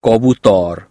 cobutor